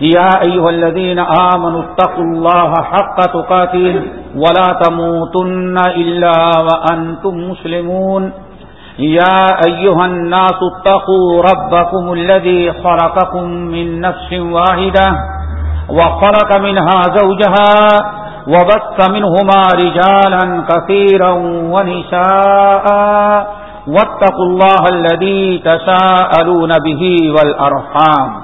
يا أيها الذين آمنوا اتقوا الله حق تقاتل ولا تموتن إلا وأنتم مسلمون يا أيها الناس اتقوا ربكم الذي خلقكم من نفس واحدة وخلق منها زوجها وبث منهما رجالا كثيرا ونساء واتقوا الله الذي تساءلون به والأرحام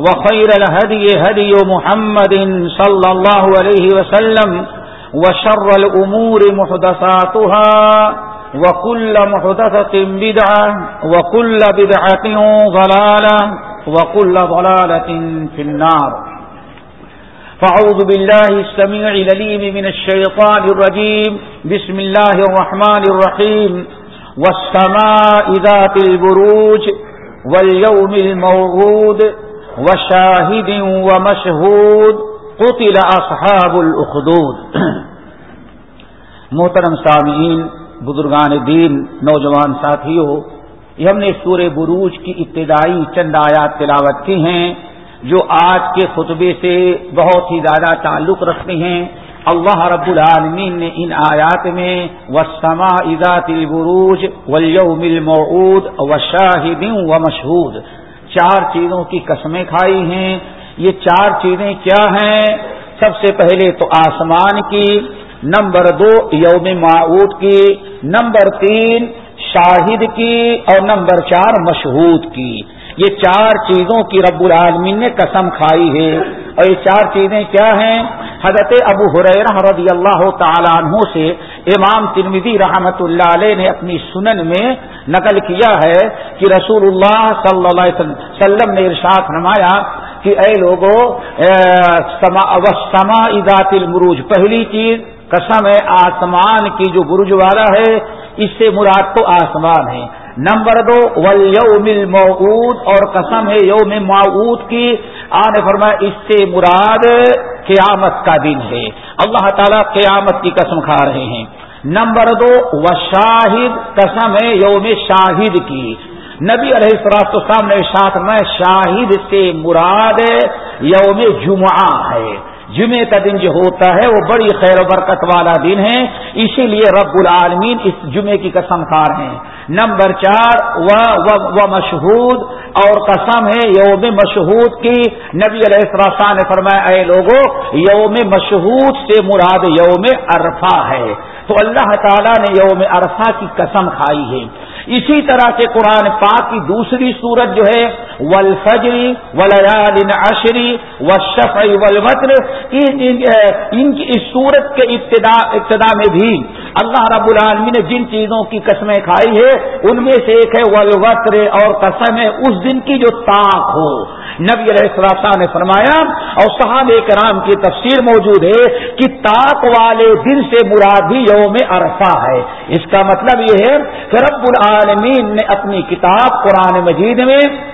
وخير الهدي هدي محمد صلى الله عليه وسلم وشر الأمور محدثاتها وكل محدثة بدعة وكل بدعة ضلالة وكل ضلالة في النار. فأعوذ بالله السميع لليم من الشيطان الرجيم. بسم الله الرحمن الرحيم. والسماء ذات البروج واليوم الموعود. وشاهد ومشهود قتل أصحاب الأخدود محترم سامعین، بزرگان دین، نوجوان ساتھیوں، یہ ہم نے سورہ بروج کی ابتدائی چند آیات تلاوت کی ہیں، جو آج کے خطبے سے بہت ہی زیادہ تعلق رکھتے ہیں۔ اللہ رب العالمین نے ان آیات میں وسما ازات البروج ولیوم المعود و شاہد و مشہود چار چیزوں کی قسمیں کھائی ہیں۔ یہ چار چیزیں کیا ہیں؟ سب سے پہلے تو آسمان کی، نمبر دو، یوم معود کی، نمبر تین، شاہد کی، اور نمبر چار، مشہود کی۔ یہ چار چیزوں کی رب العالمین نے قسم کھائی ہے۔ اور یہ چار چیزیں کیا ہیں؟ حضرت ابو حریر رضی اللہ تعالیٰ عنہ سے امام ترمیدی رحمت اللہ علیہ نے اپنی سنن میں نقل کیا ہے کہ رسول اللہ صلی اللہ علیہ وسلم نے ارشاد نمایا کہ اے لوگوں سما ادات المروج۔ پہلی چیز قسم ہے، آسمان کی جو برج والا ہے، اس سے مراد تو آسمان ہے۔ نمبر دو ولیوم المعود اور قسم ہے یوم معود کی۔ آنے فرمایا، اس سے مراد قیامت کا دن ہے۔ اللہ تعالیٰ قیامت کی قسم کھا رہے ہیں۔ نمبر دو و شاہد قسم ہے یوم شاہد کی۔ نبی علیہ السلاط نے ساتھ میں شاہد سے مراد یوم جمعہ ہے۔ جمعے کا دن جو ہوتا ہے، وہ بڑی خیر و برکت والا دن ہے۔ اسی لیے رب العالمین اس جمعے کی قسم کھا رہے ہیں۔ نمبر چار، و مشہود، اور قسم ہے یوم مشہود کی۔ نبی علیہ السلام نے فرمایا، اے لوگوں یوم مشہود سے مراد یوم عرفہ ہے۔ تو اللہ تعالیٰ نے یوم عرفہ کی قسم کھائی ہے۔ اسی طرح سے قرآن پاک کی دوسری صورت جو ہے ولفجری ولیال عشری و شفعی ولوطر ان کی اس صورت کے ابتدا ابتدا میں بھی اللہ رب العالمین نے جن چیزوں کی قسمیں کھائی ہے ان میں سے ایک ہے ولوطر اور قسم ہے اس دن کی جو طاق ہو۔ نبی علیہ السلام نے فرمایا، اور صحاب کرام کی تفسیر موجود ہے کہ تاک والے دن سے مراد بھی یوم عرفہ ہے۔ اس کا مطلب یہ ہے کہ رب العالمین نے اپنی کتاب قرآن مجید میں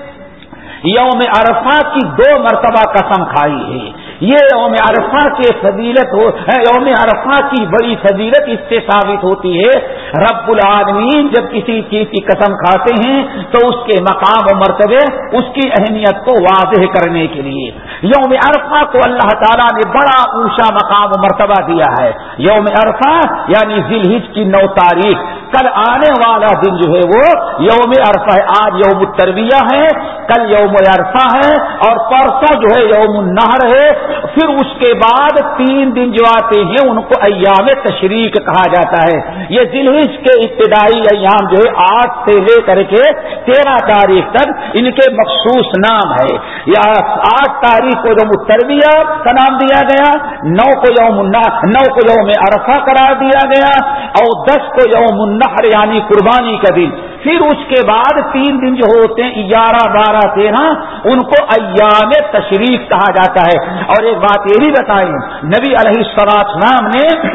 یوم عرفہ کی دو مرتبہ قسم کھائی ہے۔ یہ یوم عرفہ کے فضیلت ہو یوم عرفہ کی بڑی فضیلت اس سے ثابت ہوتی ہے۔ رب العالمین جب کسی چیز کی قسم کھاتے ہیں تو اس کے مقام و مرتبے، اس کی اہمیت کو واضح کرنے کے لیے۔ یوم عرفہ کو اللہ تعالیٰ نے بڑا اونچا مقام و مرتبہ دیا ہے۔ یوم عرفہ یعنی ذیل کی نو تاریخ۔ کل آنے والا دن جو ہے وہ یوم عرفہ ہے۔ آج یوم الترویہ ہے، کل یوم عرفہ ہے اور پرسوں جو ہے یوم النہر ہے۔ پھر اس کے بعد تین دن جو آتے ہیں، ان کو ایام تشریق کہا جاتا ہے۔ یہ ذلحج کے ابتدائی ایام جو ہے، آٹھ سے لے کر کے تیرہ تاریخ تک ان کے مخصوص نام ہے۔ یا آٹھ تاریخ کو جو مترویہ کا نام دیا گیا، نو کو یوم نو کو یوم عرفہ قرار دیا گیا اور دس کو یوم النحر یعنی قربانی کا دن۔ پھر اس کے بعد تین دن جو ہوتے ہیں، گیارہ، بارہ، تیرہ، ان کو ایام تشریف کہا جاتا ہے۔ اور ایک بات یہ بھی بتائی، نبی علیہ سراج نام نے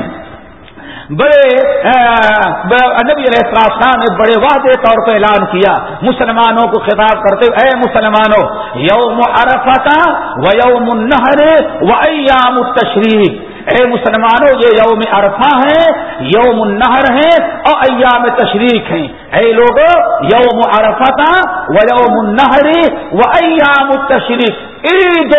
بڑے نبی علیہ السلام نے بڑے واضح طور پہ اعلان کیا۔ مسلمانوں کو خطاب کرتے اے مسلمانوں، یوم عرفتا و یوم النہر و ایام التشریف اے مسلمانوں یہ یوم عرفہ ہے، یوم النہر ہے، اور ایام تشریق ہیں۔ اے لوگ یوم عرفہ و یوم النہر و ایام تشریق۔ عید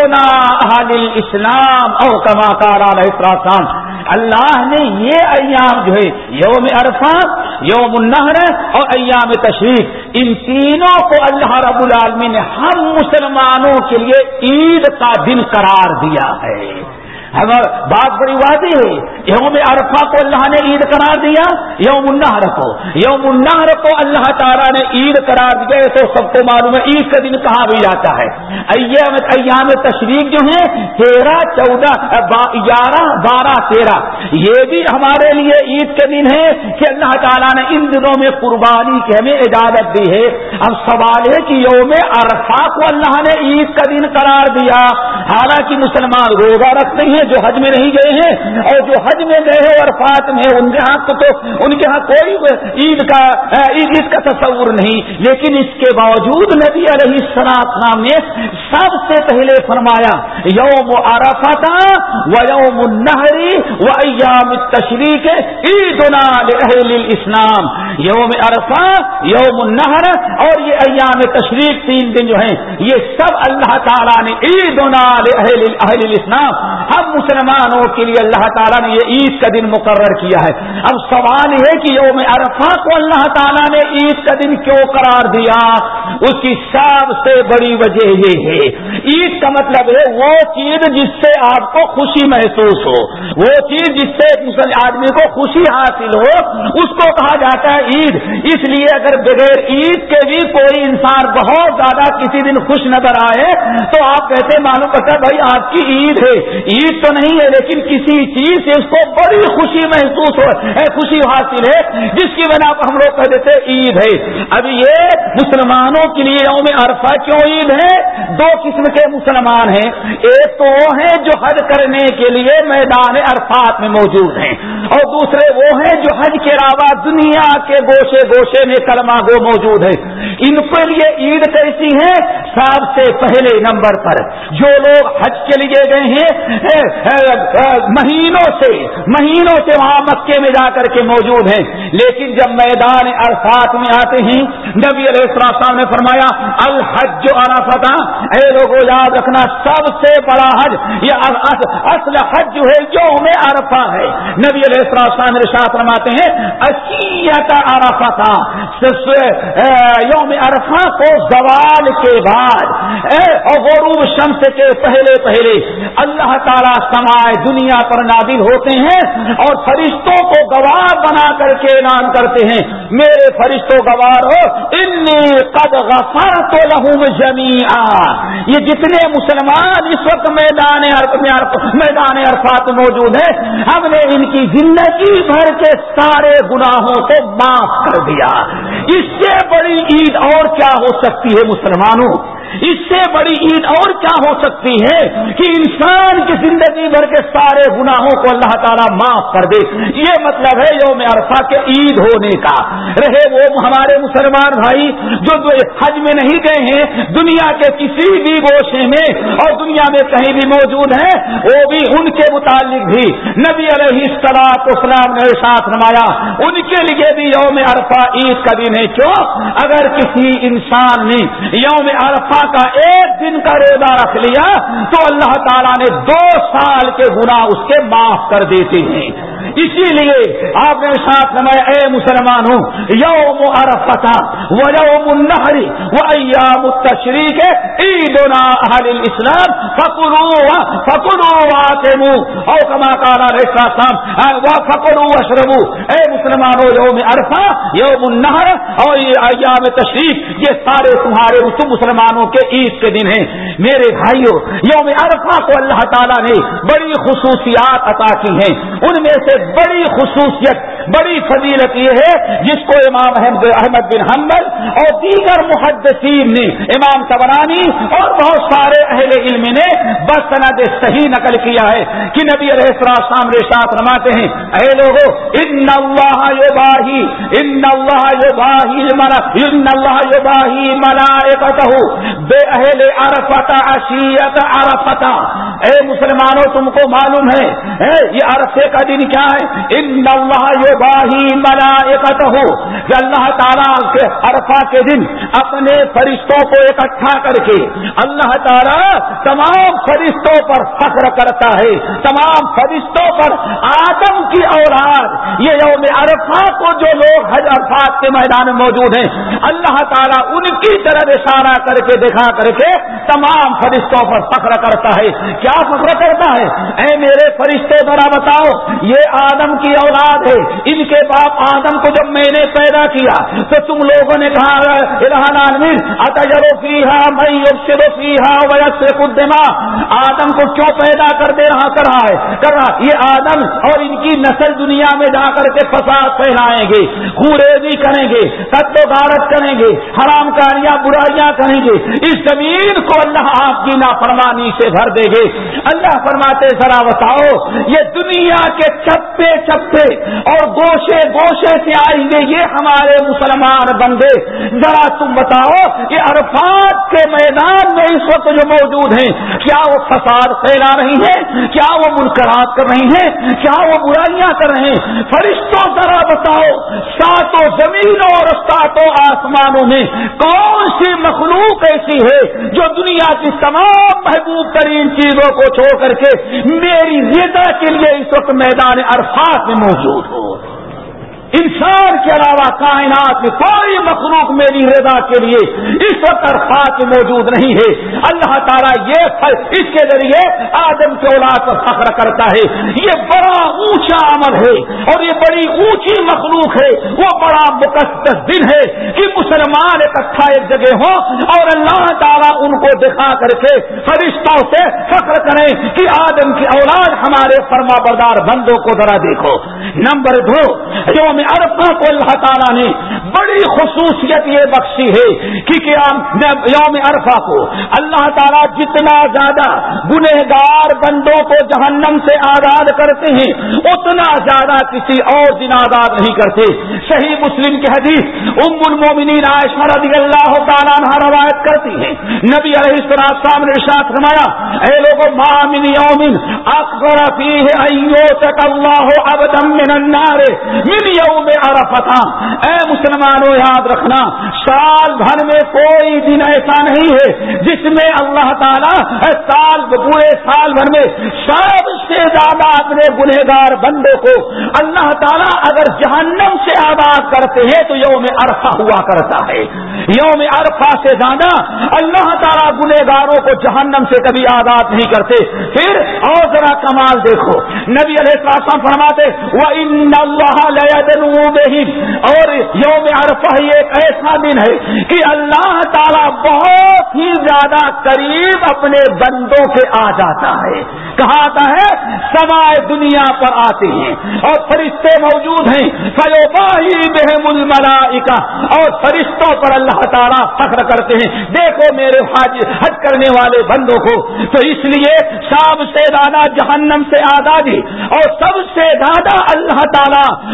اسلام اور کما کار السلام اللہ نے یہ ایام جو ہے، یوم عرفہ، یوم النہر، اور ایام تشریف ان تینوں کو اللہ رب العالمین نے ہم مسلمانوں کے لیے عید کا دن قرار دیا ہے۔ ہمارا بات بڑی واضح ہے یوم عرفہ کو اللہ نے عید قرار دیا، یوم النہر کو۔ یوم النہر کو اللہ تعالیٰ نے عید قرار دیا تو سب کو معلوم ہے، عید کا دن کہاں بھی جاتا ہے۔ ایام ایام تشریف جو ہے تیرہ، چودہ گیارہ بارہ، تیرہ۔ یہ بھی ہمارے لیے عید کے دن ہے کہ اللہ تعالیٰ نے ان دنوں میں قربانی کی، ہمیں اجازت دی ہے۔ اب سوال ہے کہ یوم عرفہ کو اللہ نے عید کا دن قرار دیا۔ حالانکہ مسلمان روزہ رکھتے ہیں ہیں جو حج میں نہیں گئے ہیں اور جو حج میں گئے ہیں اور فات میں ان کے ہاں تو ان کے ہاں کوئی عید کا عید کا تصور نہیں۔ لیکن اس کے باوجود نبی علیہ السلام نے سب سے پہلے فرمایا، یوم عرفتا و یوم النہری و ایام تشریق عید اسلام یوم عرفہ یوم النہر اور یہ ایام تشریق تین دن جو ہیں، یہ سب اللہ تعالیٰ نے عید اہل اسلام ہم مسلمانوں کے لیے اللہ تعالیٰ نے یہ عید کا دن مقرر کیا ہے۔ اب سوال ہے کہ یوم عرفہ کو اللہ تعالیٰ نے عید کا دن کیوں قرار دیا؟ اس کی سب سے بڑی وجہ یہ ہے۔ عید کا مطلب ہے وہ چیز جس سے آپ کو خوشی محسوس ہو۔ وہ چیز جس سے آدمی کو خوشی حاصل ہو۔ اس کو کہا جاتا ہے عید۔ اس لیے اگر بغیر عید کے بھی کوئی انسان بہت زیادہ کسی دن خوش نظر آئے تو آپ کہتے معلوم کرتا بھائی آپ کی عید ہے۔ عید تو نہیں ہے، لیکن کسی چیز سے اس کو بڑی خوشی محسوس ہو خوشی حاصل ہے، جس کی بنا پر ہم لوگ کہہ دیتے عید ہے۔ اب یہ مسلمانوں کے لیے یوم عرفہ کیوں عید ہے؟ دو قسم کے مسلمان ہیں۔ ایک تو وہ ہیں جو حج کرنے کے لیے میدان عرفات میں موجود ہیں، اور دوسرے وہ ہیں جو حج کے علاوہ دنیا کے گوشے گوشے میں کلمہ گو موجود ہے ان کے لیے عید کیسی ہے؟ سب سے پہلے نمبر پر۔ جو لوگ حج کے لیے گئے ہیں مہینوں سے مہینوں سے وہاں مکے میں جا کر کے موجود ہیں۔ لیکن جب میدان عرفات میں آتے ہیں، نبی علیہ السلام نے فرمایا، الحج جو اے لوگوں یاد رکھنا، سب سے بڑا حج، یہ اصل حج جو ہے، یوم عرفہ ہے۔ نبی علیہ السلام شاہ فرماتے ہیں اچیت عرفہ تھا یوم عرفہ کو زوال کے بعد اور غروب شمس کے پہلے پہلے۔ اللہ تعالیٰ سمائے دنیا پر نادل ہوتے ہیں اور فرشتوں کو گوار بنا کر کے اعلان کرتے ہیں۔ میرے فرشتوں گوار ہو انی قد غفر تو لہو جمی یہ جتنے مسلمان اس وقت میدان میدان عرفات موجود ہیں، ہم نے ان کی زندگی بھر کے سارے گناہوں کو معاف کر دیا۔ اس سے بڑی عید اور کیا ہو سکتی ہے مسلمانوں؟ اس سے بڑی عید اور کیا ہو سکتی ہے کہ انسان کی زندگی بھر کے سارے گناہوں کو اللہ تعالیٰ معاف کر دے؟ یہ مطلب ہے یوم عرفہ کے عید ہونے کا۔ رہے وہ ہمارے مسلمان بھائی جو حج میں نہیں گئے ہیں، دنیا کے کسی بھی گوشے میں اور دنیا میں کہیں بھی موجود ہیں، وہ بھی ان کے متعلق بھی۔ نبی علیہ السلاط اسلام نے ساتھ نمایا ان کے لیے بھی یوم عرفہ عید کا دن ہے۔ کیوں؟ اگر کسی انسان نے یوم عرفہ کا ایک دن کا روزہ رکھ لیا تو اللہ تعالیٰ نے دو سال کے گنا اس کے معاف کر دیتے ہیں۔ اسی لیے آپ نے ساتھ نمایا اے مسلمان ہوں، یوم عرفتا و یوم النحری و ایام التشریق، عیدنا اہل الاسلام فکرو فکرو واتمو او کما کارا ریسا سام فکرو اشربو اے مسلمانوں یوم عرفہ، یوم النحر اور ایام تشریف یہ سارے تمہارے تم مسلمانوں کے عید کے دن ہیں۔ میرے بھائیوں، یوم عرفہ کو اللہ تعالیٰ نے بڑی خصوصیات عطا کی ہیں۔ ان میں سے بڑی خصوصیت، بڑی فضیلت یہ ہے، جس کو امام احمد بن حمل اور دیگر محدثین نے، امام تبرانی اور بہت سارے اہل علم نے بس صحیح نقل کیا ہے کہ نبی علیہ السلام ساتھ رماتے ہیں، اے لوگوں ان اللہ باہی ان اللہ باہی ان اللہ باہی بے اہل عرفتا اشیت عرفتا اے مسلمانوں، تم کو معلوم ہے یہ عرفے کا دن کیا ہے؟ ان اللہ یہ باہی ملا ہو اللہ تعالیٰ کے عرفہ کے دن اپنے فرشتوں کو اکٹھا کر کے اللہ تعالیٰ تمام فرشتوں پر فخر کرتا ہے۔ تمام فرشتوں پر آدم کی اولاد۔ یہ یوم عرفہ کو جو لوگ حج عرفات کے میدان میں موجود ہیں، اللہ تعالیٰ ان کی طرح اشارہ کر کے دکھا کر کے تمام فرشتوں پر فخر کرتا ہے۔ کیا فخر کرتا ہے؟ اے میرے فرشتے، ذرا بتاؤ، یہ آدم کی اولاد ہے۔ ان کے باپ آدم کو جب میں نے پیدا کیا، تو تم لوگوں نے کہا آدم کو کیوں پیدا کر دے رہا کر رہا ہے؟ کر رہا۔ یہ آدم اور ان کی نسل دنیا میں جا کر کے فساد پھیلائیں گے خوریزی کریں گے تب غارت کریں گے، حرام کاریاں، برائیاں کریں گے۔ اس زمین کو اللہ آپ کی نافرمانی سے بھر دے گے اللہ فرماتے ذرا بتاؤ، یہ دنیا کے چپے چپے اور گوشے گوشے سے آئیں گے یہ ہمارے مسلمان بندے، ذرا تم بتاؤ کہ عرفات کے میدان میں اس وقت جو موجود ہیں، کیا وہ فساد پھیلا رہی ہیں؟ کیا وہ منقرات کر رہی ہیں؟ کیا وہ برائیاں کر رہے ہیں؟ فرشتوں، ذرا بتاؤ، ساتوں زمینوں اور ساتوں آسمانوں میں کون سی مخلوق ایسی ہے جو دنیا کی تمام محبوب ترین چیزوں کو چھوڑ کر کے میری رضا کے لیے اس وقت میدان عرفات میں موجود ہو۔ انسان کے علاوہ کائنات میں کوئی مخلوق میری رضا کے لیے اس وقت عرفات میں موجود نہیں ہے۔ اللہ تعالیٰ یہ اس کے ذریعے آدم کے اولاد پر فخر کرتا ہے۔ یہ بڑا اونچا عمل ہے اور یہ بڑی اونچی مخلوق ہے۔ وہ بڑا مقدس دن ہے کہ مسلمان اکٹھا ایک جگہ ہو اور اللہ تعالیٰ ان کو دکھا کر کے فرشتوں سے فخر کریں کہ آدم کی اولاد ہمارے فرما بردار بندوں کو ذرا دیکھو۔ نمبر دو جو میں عرفہ کو اللہ تعالیٰ نے بڑی خصوصیت یہ بخشی ہے کہ یوم عرفہ کو اللہ تعالیٰ جتنا زیادہ گنہگار بندوں کو جہنم سے آزاد کرتے ہیں، اتنا زیادہ کسی اور دن آزاد نہیں کرتے۔ صحیح مسلم کی حدیث ام المومنین عائشہ رضی اللہ تعالیٰ روایت کرتی ہے۔ نبی علیہ السلام نے ارشاد فرمایا، اے لوگوں مامن یومن اکبر فیہ ایو تک اللہ عبدا من النار، من یوم میں عرفتا اے مسلمانوں، یاد رکھنا، سال بھر میں کوئی دن ایسا نہیں ہے جس میں اللہ تعالیٰ سال پورے سال بھر میں سب سے زیادہ اپنے گنہگار بندوں کو اللہ تعالیٰ اگر جہنم سے آباد کرتے ہیں تو یوم عرفہ ہوا کرتا ہے۔ یوم عرفہ سے زیادہ اللہ تعالیٰ گنہگاروں کو جہنم سے کبھی آزاد نہیں کرتے۔ پھر اور ذرا کمال دیکھو، نبی علیہ السلام فرماتے وہ ان اللہ اور یوم عرفہ ایک ایسا دن ہے کہ اللہ تعالیٰ بہت ہی زیادہ قریب اپنے بندوں کے آ جاتا ہے۔ کہا آتا ہے سوائے دنیا پر آتے ہیں۔ اور فرشتے موجود ہیں۔ فلوباہی بہم الملائکہ اور فرشتوں پر اللہ تعالیٰ فخر کرتے ہیں۔ دیکھو میرے حج حج کرنے والے بندوں کو۔ تو اس لیے سب سے زیادہ جہنم سے آزادی۔ اور سب سے زیادہ اللہ تعالیٰ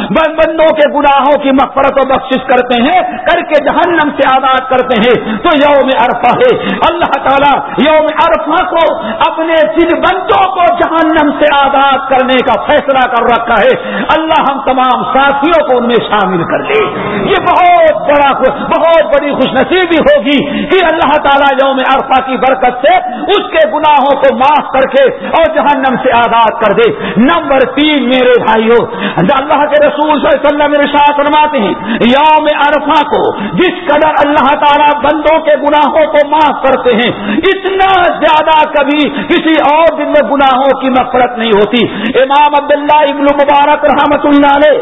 بندوں کے گناہوں کی مفرت و بخش کرتے ہیں، کر کے جہنم سے آزاد کرتے ہیں۔ تو یوم عرفہ ہے۔ اللہ تعالیٰ یوم عرفہ کو اپنے جن بندوں کو جہنم سے آزاد کرنے کا فیصلہ کر رکھا ہے۔ اللہ ہم تمام ساتھیوں کو ان میں شامل کر لے۔ یہ بہت بڑا بہت بڑی خوش نصیبی ہوگی کہ اللہ تعالیٰ یوم عرفہ کی برکت سے اس کے گناہوں کو معاف کر کے اور جہنم سے آزاد کر دے۔ نمبر تین میرے بھائیوں، اللہ کے رسول صلی اللہ علیہ وسلم ارشاد فرماتے ہیں، یوم عرفہ کو جس قدر اللہ تعالیٰ بندوں کے گناہوں کو معاف کرتے ہیں، اتنا زیادہ کبھی کسی اور دن میں گناہوں کی مفرت نہیں ہوتی۔ امام عبداللہ ابن مبارک رحمت اللہ علیہ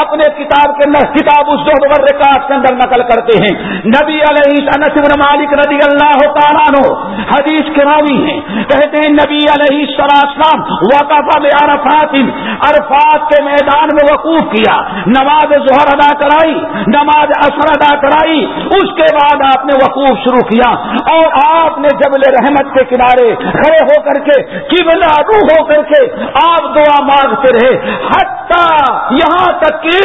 اپنے کتاب کے اندر کتاب اس کے اندر نقل کرتے ہیں۔ نبی علیہ بن مالک رضی اللہ تعالیٰ حدیث کے راوی ہیں کہتے ہیں، نبی علیہ السلام وقف عرفات عرفات کے میدان میں وقوف کیا۔ نماز ظہر ادا کرائی، نماز اثر ادا کرائی، اس کے بعد آپ نے وقوف شروع کیا اور آپ نے جبل رحمت کے کنارے کھڑے ہو کر کے کبلا رو ہو کر کے آپ دعا مانگتے رہے۔ حتی یہاں تک کہ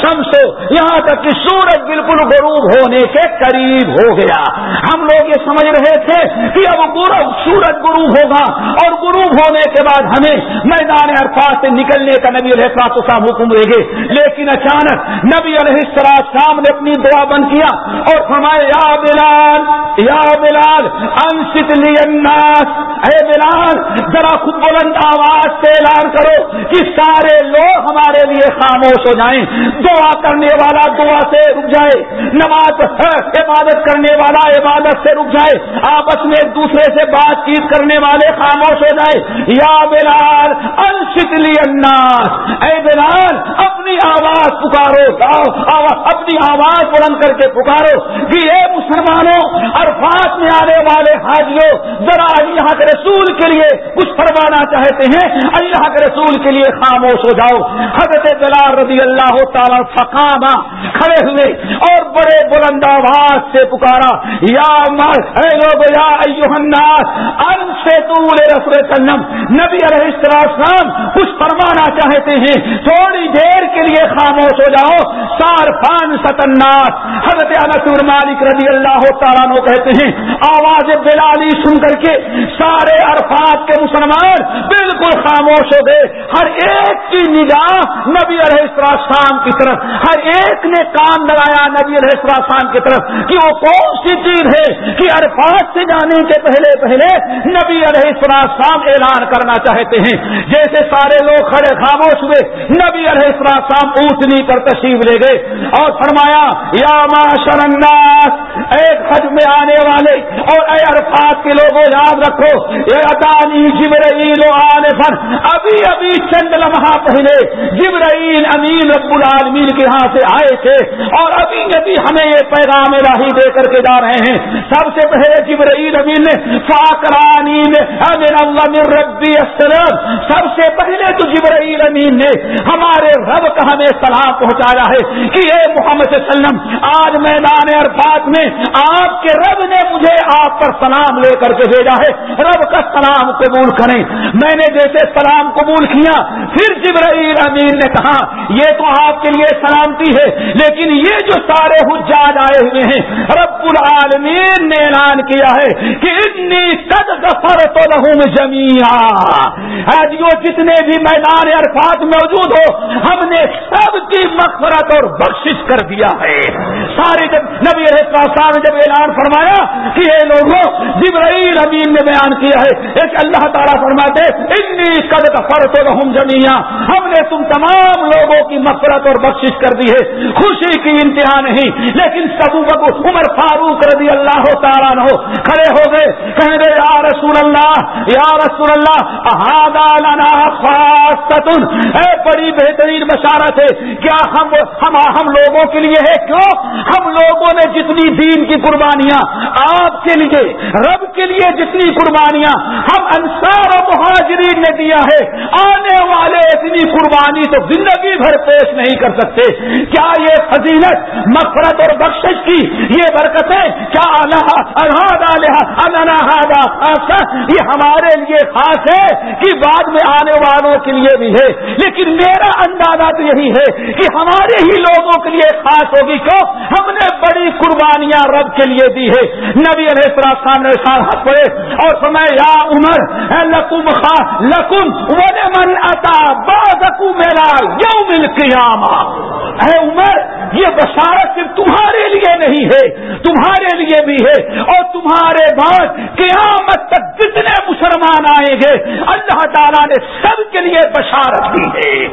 شمس یہاں تک کہ سورج بالکل غروب ہونے کے قریب ہو گیا۔ ہم لوگ یہ سمجھ رہے تھے کہ اب سورج غروب ہوگا اور غروب ہونے کے بعد ہمیں میدان عرفات سے نکلنے کا نبی علیہ السلام حکم گے لیکن اچانک نبی علیہ السلام نے اپنی دعا بند کیا اور فرمائے یا بلال یا بلال انست لی الناس۔ اے بلال، ذرا خود بلند آواز سے اعلان کرو کہ سارے لوگ ہمارے لیے خاموش ہو جائیں۔ دعا کرنے والا دعا سے رک جائے۔ نماز عبادت کرنے والا عبادت سے رک جائے۔ آپس میں ایک دوسرے سے بات چیت کرنے والے خاموش ہو جائے۔ یا بلال انشکلی الناس۔ اے بلال اپنی آواز پکارو اپنی آواز بلند کر کے پکارو۔ کہ اے مسلمانوں، عرفات میں آنے والے حاجیوں، ذرا اللہ کے رسول کے لیے کچھ فرمانا چاہتے ہیں۔ اللہ کے رسول کے لیے خاموش ہو جاؤ۔ حضرت بلال رضی اللہ تعالی فقامہ کھڑے ہوئے اور بڑے بلند آواز سے پکارا۔ یا مر اے لوگ، یا الناس ان سے رسول سلم نبی علیہ السلام کچھ فرمانا چاہتے ہیں۔ تھوڑی دیر کے لیے خاموش ہو جاؤ۔ سار فان ستناس حضرت انسور مالک رضی اللہ تعالیٰ نو کہتے ہیں، آواز بلالی سن کر کے سارے عرفات کے مسلمان بالکل خاموش ہو گئے۔ ہر ایک کی نگاہ نبی علیہ السلام کی طرف، ہر ایک نے کام لگایا نبی علیہ السلام کی طرف کہ وہ کون سی چیز ہے کہ عرفات سے جانے کے پہلے پہلے نبی علیہ السلام اعلان کرنا چاہتے ہیں۔ جیسے سارے لوگ کھڑے خاموش ہوئے، نبی علیہ السلام اونچنی پر تشریف لے گئے اور فرمایا، یا معاشر الناس، ایک حج میں آنے والے اور اے عرفات کے لوگوں، یاد رکھو یہ اتانی جبرائیل و آنے فن ابھی ابھی چند لمحہ پہلے جبرائیل امین رب العالمین کے ہاں سے آئے تھے اور ابھی ابھی ہمیں یہ پیغام راہی دے کر کے جا رہے ہیں۔ سب سے پہلے جبرائیل امین نے فاکرانی میں امین اللہ من ربی السلام، سب سے پہلے تو جبرائیل امین نے ہمارے رب کا ہمیں سلام پہنچایا ہے کہ اے محمد صلی اللہ علیہ وسلم، آج میدان عرفات میں آپ کے رب نے مجھے آپ پر سلام لے کر کے بھیجا ہے۔ رب کا سلام قبول کریں۔ میں نے جیسے سلام قبول کیا، پھر جبرائیل امین نے کہا، یہ تو آپ کے لیے سلامتی ہے، لیکن یہ جو سارے حجاج آئے ہوئے ہیں، رب العالمین نے اعلان کیا ہے کہ اتنی قد غفر تو لہم جمیا ہاں جو جی، جتنے بھی میدان عرفات موجود ہو ہم نے سب کی مغفرت اور بخشش کر دیا ہے۔ سارے جب نبی صاحب نے جب اعلان فرمایا کہ یہ لوگوں، جبرائیل امین نے بیان کیا ہے۔ ایک اللہ تعالیٰ فرماتے اتنی قد غفر تو جمیا ہم نے تم تمام لوگوں کی مغفرت اور بخشش کر دی ہے۔ خوشی کی انتہا نہیں، لیکن سبو ببو عمر فاروق رضی اللہ تعالیٰ ہو کھڑے ہو گئے کہہ گئے رسول اللہ، یا رسول اللہ لنا خاصتن۔ اے بڑی بہترین بشارت ہے، کیا ہم ہم ہم لوگوں کے لیے ہے؟ کیوں؟ ہم لوگوں نے جتنی دین کی قربانیاں، آپ کے لیے، رب کے لیے جتنی قربانیاں، ہم انصار و مہاجرین نے دیا ہے۔ آنے والے اتنی قربانی تو زندگی بھر پیش نہیں کر سکتے۔ کیا یہ فضیلت مفرت اور بخشش کی یہ برکتیں؟ کیا اللہ یہ ہمارے لیے خاص ہے کہ بعد میں آنے والوں کے لیے بھی ہے۔ لیکن میرا اندازہ تو یہی ہے کہ ہمارے ہی لوگوں کے لیے خاص ہوگی کیوں؟ ہم نے بڑی قربانیاں رب کے لیے دی ہے نبی علیہ السلام سامنے ہاتھ پڑے اور سمے یا عمر لکم خاص لکم من اتا بادکو میرا یوم القیامہ۔ اے عمر، یہ بشارت صرف تمہارے لیے نہیں ہے، تمہارے لیے بھی ہے اور تمہارے بعد قیامت تک جتنے مسلمان آئیں گے اللہ تعالیٰ نے سب کے لیے بشارت دی ہے۔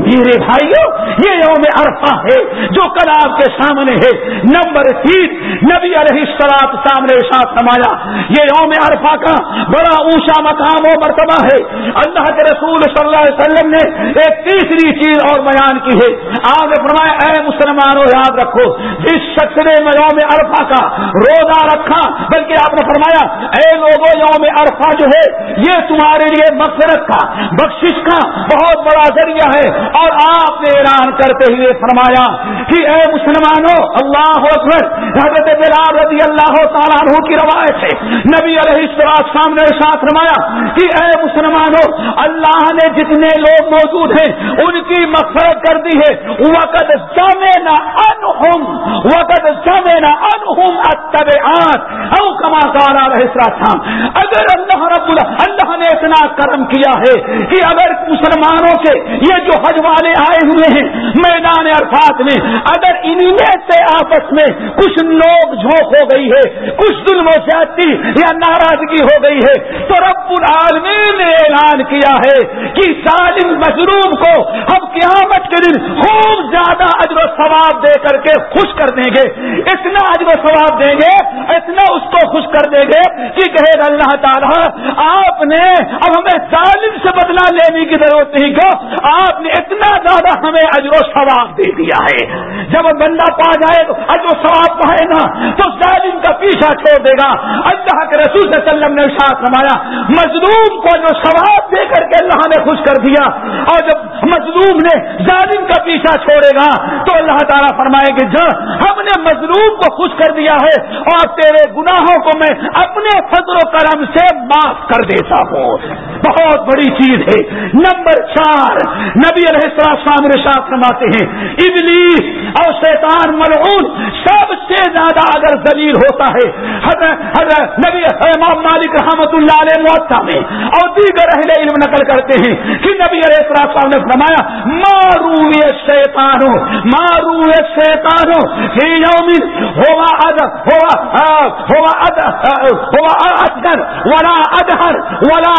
میرے بھائیوں یہ یوم عرفہ ہے جو کل آپ کے سامنے ہے۔ نمبر تین، نبی علیہ السلام سامنے ساتھ سمایا یہ یوم عرفہ کا بڑا اونچا مقام و مرتبہ ہے۔ اللہ کے رسول صلی اللہ علیہ وسلم نے ایک تیسری چیز اور بیان کی ہے۔ آپ نے فرمایا، اے مسلمانوں، یاد رکھو، جس شخص نے یوم عرفہ کا روزہ رکھا، بلکہ آپ نے فرمایا، اے لوگوں یوم عرفہ جو ہے، یہ تمہارے لیے مغفرت کا، بخشش کا بہت بڑا ذریعہ ہے۔ اور آپ نے اعلان کرتے ہوئے فرمایا کہ اے مسلمانوں، اللہ اکبر، حضرت بلال رضی اللہ تعالیٰ عنہ کی روایت ہے۔ نبی علیہ السلام سامنے ساتھ فرمایا کہ اے مسلمانوں، اللہ نے جتنے لوگ موجود ہیں، ان کی مغفرت کر دی ہے۔ وقت سمینا انہم وقت سمینا انہم اتبعات او کما کارا رہے اگر اللہ رب اللہ نے اتنا کرم کیا ہے کہ اگر مسلمانوں کے یہ جو حج والے آئے ہوئے ہیں، میدان عرفات میں۔ اگر انہیں سے آپس میں کچھ لوگ جھونک ہو گئی ہے، کچھ ظلم و زیادتی یا ناراضگی ہو گئی ہے، تو رب العالمین نے اعلان کیا ہے کہ ظالم مظلوم کو ہم قیامت کے دن خوب زیادہ اجر و ثواب دے کر کے خوش کر دیں گے۔ اتنا اجر و ثواب دیں گے، اتنا اس کو خوش کر دیں گے کہ کہے اللہ تعالیٰ، آپ نے اب ہمیں ظالم سے بدلا لینے کی ضرورت نہیں کو آپ نے اتنا زیادہ ہمیں اجر و ثواب دے دیا ہے۔ جب بندہ پا جائے تو اجر و ثواب پائے گا تو ظالم کا پیچھا چھوڑ دے گا۔ اللہ کے رسول صلی اللہ علیہ وسلم نے ساتھ نمایا مظلوم کو جو ثواب دے کر کے اللہ نے خوش کر دیا۔ اور جب مظلوم نے ظالم کا پیچھا چھوڑے گا، تو اللہ تعالیٰ فرمائے گے جا، ہم نے مظلوم کو خوش کر دیا ہے اور تیرے گناہوں کو میں اپنے فضل و کرم سے معاف کر دیتا ہوں۔ بہت بڑی چیز ہے۔ نمبر چار، نبی علیہ السلام رشاط فرماتے ہیں، ابلیس اور شیطان ملعون سب سے زیادہ اگر ذلیل ہوتا ہے، حضرت نبی امام مالک رحمت اللہ علیہ معطا میں اور دیگر اہل علم نقل کرتے ہیں کہ نبی علیہ السلام نے فرمایا مارو شیطانو مارو شیطانو ہی یومن ہوا اد ہوا ہوا اد ہوا ادر ولا ادہر ولا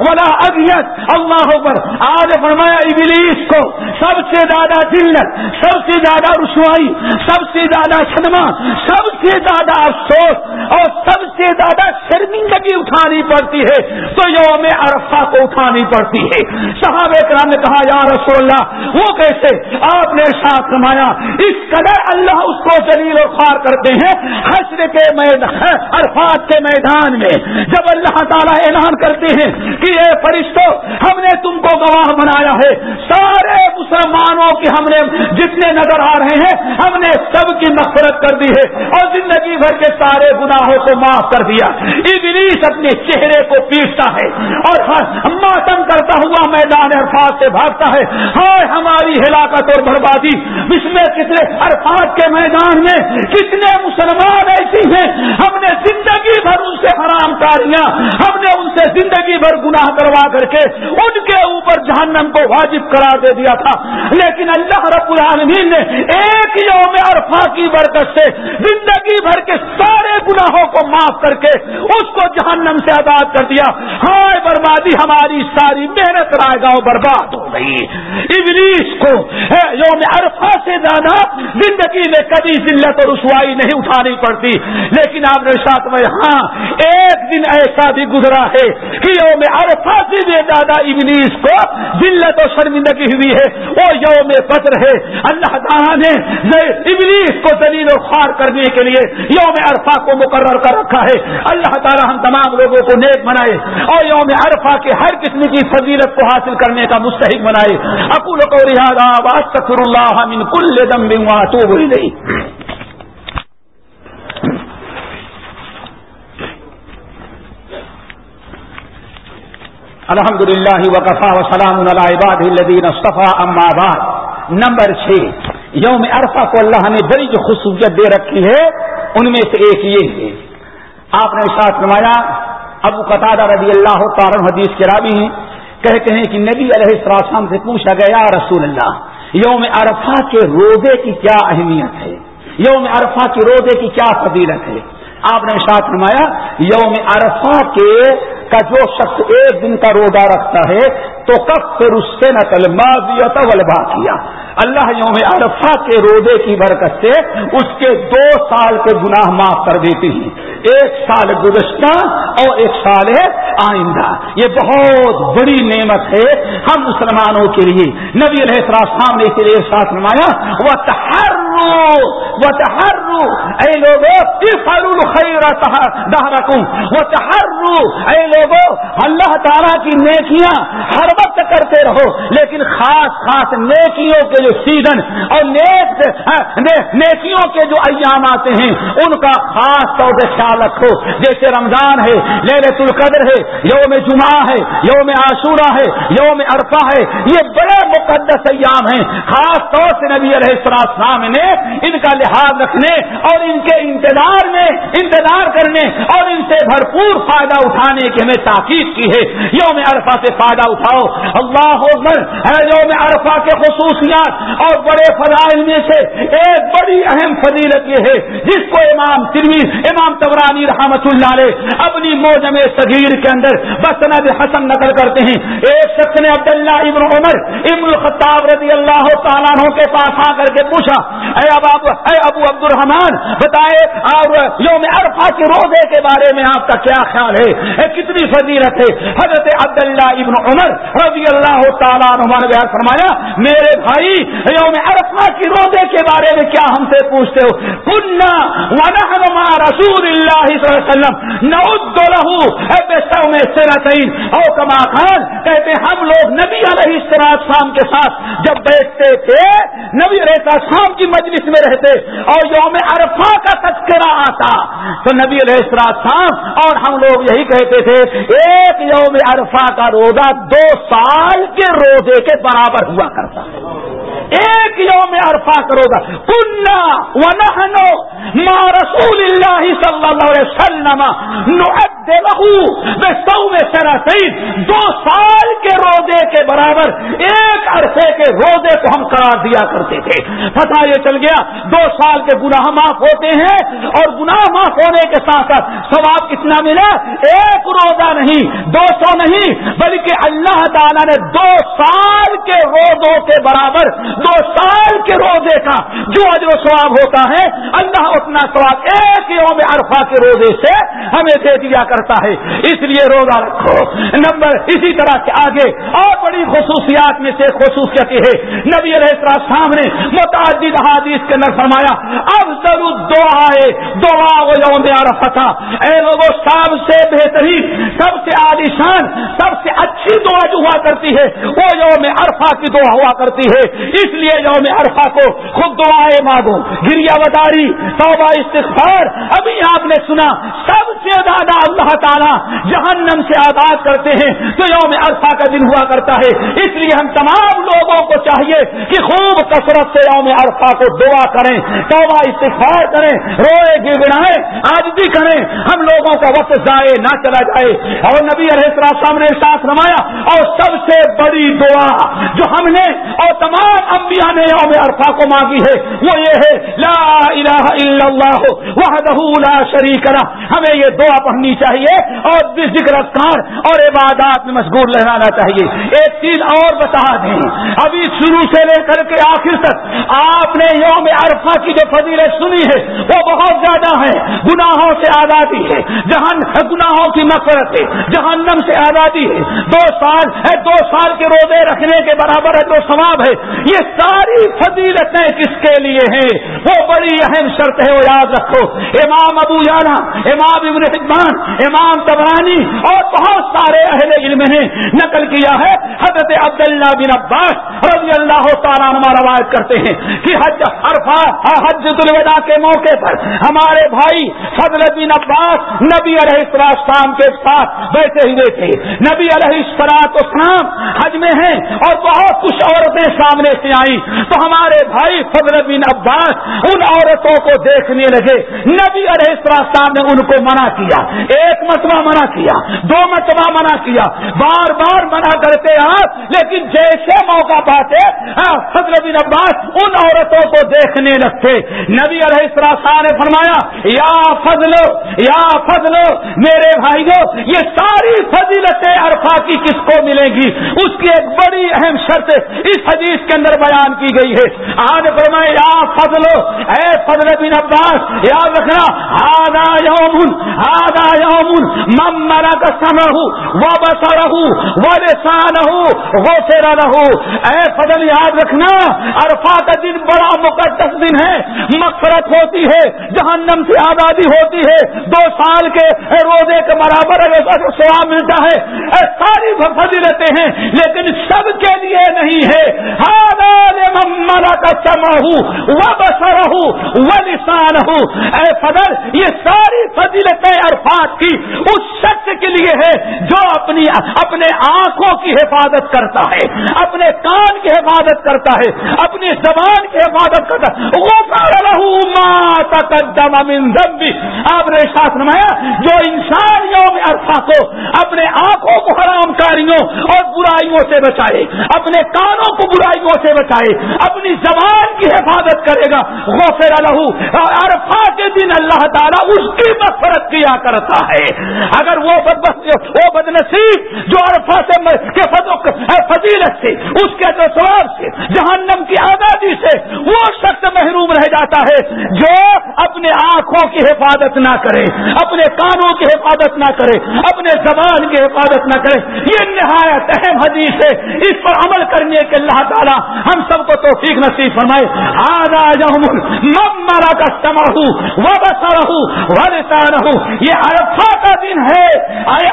ولا ادیت اللہ پر آج فرمایا، ابلیس کو سب سے زیادہ ذلت، سب سے زیادہ رسوائی، سب سے زیادہ صدمہ، سب سے زیادہ افسوس اور سب سے زیادہ شرمندگی اٹھانی پڑتی ہے تو یوم عرفہ کو اٹھانی پڑتی ہے۔ صحابہ کرام نے کہا، یا رسول اللہ، وہ کیسے؟ آپ نے ساتھ سمایا اس قدر اللہ اس کو جلیل و خوار کرتے ہیں، حشر کے میدان، عرفات کے میدان میں۔ جب اللہ تعالیٰ اعلان کرتے ہیں کہ اے فرشتوں ہم نے تم کو گواہ بنایا ہے، سب سارے مسلمانوں کی ہم نے جتنے نظر آ رہے ہیں، ہم نے سب کی نفرت کر دی ہے اور زندگی بھر کے سارے گناہوں کو معاف کر دیا۔ ابلیس اپنے چہرے کو پیٹتا ہے اور ماتم کرتا ہوا میدان عرفات سے بھاگتا ہے۔ ہائے، ہماری ہلاکت اور بربادی۔ اس میں کتنے عرفات کے میدان میں کتنے مسلمان ایسی ہیں۔ ہم نے زندگی بھر ان سے حرام کاریاں۔ ہم نے ان سے زندگی بھر گناہ کروا کر کے ان کے اوپر جہنم کو واجب کرا دے دیا تھا۔ لیکن اللہ رب العالمین نے ایک یوم عرفہ کی برکت سے زندگی بھر کے سارے گناہوں کو معاف کر کے اس کو جہنم سے آزاد کر دیا۔ ہائے بربادی، ہماری ساری محنت رائے گاؤں برباد ہو گئی۔ ابلیس کو یوم عرفہ سے زیادہ زندگی میں کبھی ذلت اور رسوائی نہیں اٹھانی پڑتی۔ لیکن آپ نے ساتھ میں ہاں ایک دن ایسا بھی گزرا ہے کہ یوم عرفہ سے زیادہ ابلیس کو ذلت اور شرمندگی ہوئی ہے۔ وہ یوم بدر ہے۔ اللہ تعالیٰ نے ابلیس کو دلیل و خوار کرنے کے لیے یوم عرفہ کو مقرر کر رکھا ہے۔ اللہ تعالیٰ ہم تمام لوگوں کو نیک بنائے اور یوم عرفہ کے ہر قسم کی فضیلت کو حاصل کرنے کا مستحق بنائے۔ اکول کو اللہ من کل دم تو بری نہیں الحمد للہ وقفا وسلام الدین صفا اماد نمبر چھ، یوم عرفہ کو اللہ نے بڑی جو خصوصیت دے رکھی ہے، ان میں سے ایک یہ ہے۔ آپ نے ساتھ نمایا ابو قطع رضی اللہ تعالی حدیث کے رابی ہیں، کہتے ہیں کہ نبی علیہ السلام سے پوچھا گیا رسول اللہ، یوم عرفہ کے روزے کی کیا اہمیت ہے؟ یوم عرفہ کے روزے کی کیا فضیلت ہے؟ آپ نے ساتھ نمایا یوم عرفہ کے کا جو شخص ایک دن کا روزہ رکھتا ہے، تو کب پھر اس سے نقل معذیت ولبا کیا اللہ یوم عرفہ کے روزے کی برکت سے اس کے دو سال کے گناہ معاف کر دیتے ہیں۔ ایک سال گزشتہ اور ایک سال ہے آئندہ۔ یہ بہت بڑی نعمت ہے ہم مسلمانوں کے لیے۔ نبی علیہ السلام نے کے لیے ساتھ نمایا وہ تہرو وہ تہرو اے لوگوں خیر رکھوں وہ تہرو اے لوگوں اللہ تعالیٰ کی نیکیاں ہر وقت کرتے رہو، لیکن خاص خاص نیکیوں کے جو سیزن اور نیک ہاں، نیکیوں کے جو ایام آتے ہیں، ان کا خاص طور سے خیال رکھو۔ جیسے رمضان ہے لہرت القدر ہے، یوم جمعہ ہے، یوم عاشورہ ہے، یوم عرفہ ہے۔ یہ بڑے مقدس ایام ہیں۔ خاص طور سے نبی علیہ السلام نے ان کا لحاظ رکھنے اور ان کے انتظار میں، انتظار کرنے اور ان سے بھرپور فائدہ اٹھانے کی ہمیں تاکید کی ہے۔ یوم عرفہ سے فائدہ اٹھاؤ۔ اللہ ہے یوم عرفہ کے خصوصیات اور بڑے فضائل میں سے ایک بڑی اہم فضیلت یہ ہے، جس کو امام امام تبرانی رحمت اللہ علیہ اپنی موجم صغیر کے اندر بسند حسن نقل کرتے ہیں۔ ایک شخص نے عبداللہ ابن عمر، ابن الخطاب رضی اللہ تعالیٰ کے پاس آ کر کے پوچھا، اے ابو، اے ابو عبد الرحمان بتائے اور یوم عرفہ کے روزے کے بارے میں آپ کا کیا خیال ہے؟ کتنی فضیلت ہے۔ حضرت عبداللہ ابن عمر رضی اللہ تعالیٰ نے فرمایا، میرے بھائی، یوم عرفہ کی روزے کے بارے میں کیا ہم سے پوچھتے ہو؟ کنہ ونحنما رسول اللہ صلی اللہ علیہ وسلم، نعد او کما خان، کہتے ہم لوگ نبی علیہ السلام کے ساتھ جب بیٹھتے تھے، نبی علیہ السلام کی مجلس میں رہتے۔ اور یوم عرفہ کا تذکرہ آتا تو نبی علیہ السلام اور ہم لوگ یہی کہتے تھے، ایک یوم عرفہ کا روزہ دو سال کے روزے کے برابر ہوا کرتا ایک یوم عرفہ کرو گا کنہ و نہنو ما رسول اللہ صلی اللہ علیہ وسلم نعد لہو سو میں سرا دو سال کے روزے کے برابر ایک عرصے کے روزے کو ہم قرار دیا کرتے تھے۔ پتا یہ چل گیا۔ دو سال کے گناہ معاف ہوتے ہیں اور گناہ معاف ہونے کے ساتھ ساتھ ثواب کتنا ملا ایک روزہ نہیں، دو سو نہیں، بلکہ اللہ تعالیٰ نے دو سال کے روزوں کے برابر، دو سال کے روزے کا جو اجر و ثواب ہوتا ہے، اللہ اتنا ثواب ایک یوم عرفہ کے روزے سے ہمیں دے دیا کرتا ہے۔ اس لیے روزہ رکھو۔ نمبر، اسی طرح سے آگے اور بڑی خصوصیات میں سے خصوصیت ہے۔ نبی علیہ السلام نے متعدد حادیث کے اندر فرمایا اب ضرور دعا ہے دعا وہ یوم عرفہ تھا اے لوگوں سب سے بہترین، سب سے عالیشان سب سے اچھی دعا جو ہوا کرتی ہے، وہ یوم عرفہ کی دعا ہوا کرتی ہے۔ اس لیے یوم عرفہ کو خود دعائیں مانگو۔ گریا بداری توبہ، استغفار۔ ابھی آپ نے سنا، سب سے زیادہ اللہ تعالیٰ جہنم سے آزاد کرتے ہیں، تو یوم عرفہ کا دن ہوا کرتا ہے۔ اس لیے ہم تمام لوگوں کو چاہیے کہ خوب کثرت سے یوم عرفہ کو دعا کریں۔ توبہ استغفار کریں، روئے گڑائیں آج بھی کریں۔ ہم لوگوں کا وقت ضائع نہ چلا جائے۔ اور نبی علیہ السلام نے ساتھ نمایا اور سب سے بڑی دعا جو ہم نے اور تمام انبیاء نے یوم عرفہ کو مانگی ہے، وہ یہ ہے، لا الہ الا اللہ وحدہ لا شریک لہ۔ ہمیں یہ دعا پڑھنی چاہیے اور ذکر اذکار اور عبادات میں مشغول رہنا چاہیے۔ ایک چیز اور بتا دیں۔ ابھی شروع سے لے کر کے آخر تک آپ نے یوم عرفہ کی جو فضیلت سنی ہے وہ بہت زیادہ ہے۔ گناہوں سے آزادی ہے۔ جہاں گناہوں کی مفرت ہے۔ جہنم سے آزادی ہے۔ دو سال ہے، دو سال کے روزے رکھنے کے برابر ہے جو ثواب ہے۔ یہ ساری فضیلتیں کس کے لیے ہیں؟ وہ بڑی اہم شرط ہے، وہ یاد رکھو۔ امام ابو جانا امام ابن حبان، امام تبرانی اور بہت سارے اہل علم نے نقل کیا ہے، حضرت عبداللہ بن عباس رضی اللہ تعالیٰ روایت کرتے ہیں کہ حج عرفہ حج الوداع کے موقع پر ہمارے بھائی فضل بن عباس نبی علیہ السلام کے ساتھ بیٹھے ہوئے تھے۔ نبی علیہ السلاط اسلام حج میں ہیں اور بہت کچھ عورتیں سامنے سے آئیں۔ تو ہمارے بھائی فضل بن عباس ان عورتوں کو دیکھنے لگے۔ نبی علیہ السلام نے ان کو منع کیا۔ ایک مرتبہ منع کیا دو مرتبہ منع کیا۔ بار بار منع کرتے آپ لیکن جیسے موقع پاتے ہاں، فضل بن عباس ان عورتوں کو دیکھنے لگے۔ لگتے نبی علیہ السلام نے فرمایا، یا فضل یا فضل میرے بھائیوں یہ ساری فضیلتیں عرفہ کی کس کو ملے گی؟ اس کی ایک بڑی اہم شرط اس حدیث کے اندر بیان کی گئی ہے۔ آج فرمائے، یا فضل اے فضل بن عباس، یاد رکھنا آدھا یومن آدھا یومن مم مرا کا سم رہو وہ بسا رہو وہ لسان ہوں وہ رہو اے فضل، یاد رکھنا، عرفہ کا دن بڑا مقدس دن ہے۔ مفرت ہوتی ہے، جہنم سے آزادی ہوتی ہے، دو سال کے روزے کے برابر سواب ملتا ہے ساری فضیلتیں ہیں، لیکن سب کے لیے نہیں ہے۔ ہر ممرا کا چما ہوں وہ بسر ہوں وہ نشان ہوں اے فضل، یہ ساری فضیلتیں عرفات کی اس شخص کے لیے ہے جو اپنی، اپنے آنکھوں کی حفاظت کرتا ہے، اپنے کان کی حفاظت کرتا ہے، اپنی زبان کی حفاظت کرتا ہے۔ وہ ماتا قدم آپ نے ساتھ نمایا جو انسان یوم عرفہ کو اپنے آنکھوں کو حرام کاریوں اور برائیوں سے بچائے، اپنے کانوں کو برائیوں سے بچائے اپنی زبان کی حفاظت کرے گا۔ غفر لہو۔ عرفہ کے دن اللہ تعالیٰ اس کی مفرت کیا کرتا ہے۔ اگر وہ بد وہ بد نصیب جو عرفہ سے فضیلت سے، اس کے ثواب سے، جہنم کی آزادی سے وہ شخص محروم رہ جاتا ہے جو اپنے آنکھوں کی حفاظت نہ کرے، اپنے کانوں کی حفاظت نہ کرے، اپنے زبان کی حفاظت نہ کرے۔ یہ نہایت اہم حدیث ہے۔ اس پر عمل کرنے کے اللہ تعالیٰ ہم سب کو توفیق نصیب فرمائے۔ آدھا مارا کا سما ہوں وہ بسا رہوں وہ رہوں یہ عرفہ کا دن ہے۔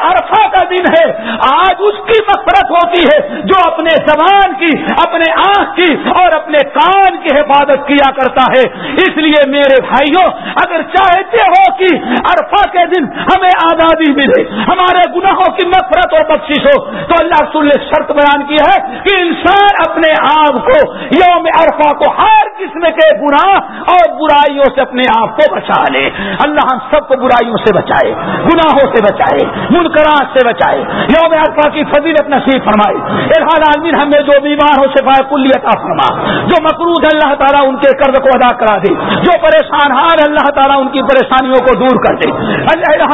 عرفہ کا دن ہے۔ آج اس کی مفرت ہوتی ہے جو اپنے زبان کی، اپنے آنکھ کی اور اپنے کان کی حفاظت کیا کرتا ہے۔ اس لیے میرے بھائیوں، اگر چاہتے ہو کہ عرفہ کے دن ہمیں آزادی ملے، ہمارے گناہوں کی نفرت اور بخش ہو، تو اللہ رسول نے شرط بیان کی ہے کہ انسان اپنے آپ کو یوم عرفہ کو ہر قسم کے گناہ اور برائیوں سے اپنے آپ کو بچا لے۔ اللہ ہم سب کو برائیوں سے بچائے، گناہوں سے بچائے، منکرات سے بچائے۔ یوم عرفہ کی فضیلت نصیب فرمائے۔ ارحال عالمین، ہمیں جو بیمار ہو شفا کلی عطا فرما، جو مقروض اللہ تعالیٰ ان کے قرض کو ادا کرا دے۔ جو پریشان حال اللہ تعالیٰ ان کی پریشانیوں کو دور کر دے۔ اللہ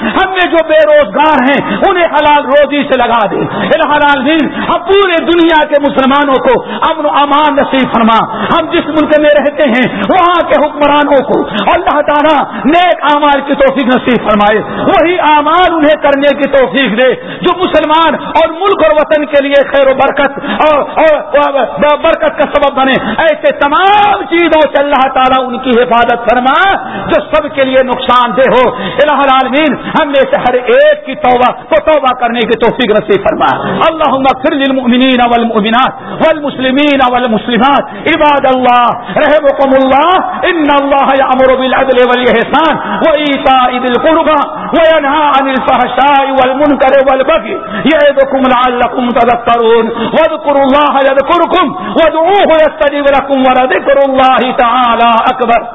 ہم میں جو بے روزگار ہیں، انہیں حلال روزی سے لگا دے۔ الحال ہم پورے دنیا کے مسلمانوں کو امن و امان نصیب فرما۔ ہم جس ملک میں رہتے ہیں، وہاں کے حکمرانوں کو اللہ تعالیٰ نیک اعمال کی توفیق نصیب فرمائے۔ وہی اعمال انہیں کرنے کی توفیق دے، جو مسلمان اور ملک اور وطن کے لیے خیر و برکت اور برکت کا سبب بنے۔ ایسے تمام چیزوں سے اللہ تعالیٰ ان کی حفاظت فرما، جو سب کے لیے نقصان دہ ہو۔ الہ العالمین، ہم میں سے ہر ایک کی توبہ کو توبہ کرنے کی توفیق نصیب فرما۔ اللہ اغفر للمؤمنین والمؤمنات والمسلمین والمسلمات۔ عباد اللہ رحمكم اللہ، ان اللہ یامر بالعدل والاحسان وایتاء ذی القربى وینهى عن الفحشاء والمنکر والبغي یعظکم لعلکم تذکرون۔ واذکروا اللہ یذکرکم وادعوه یستجب لکم ورد ولذکر اللہ تعالی اکبر